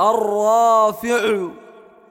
الرافع.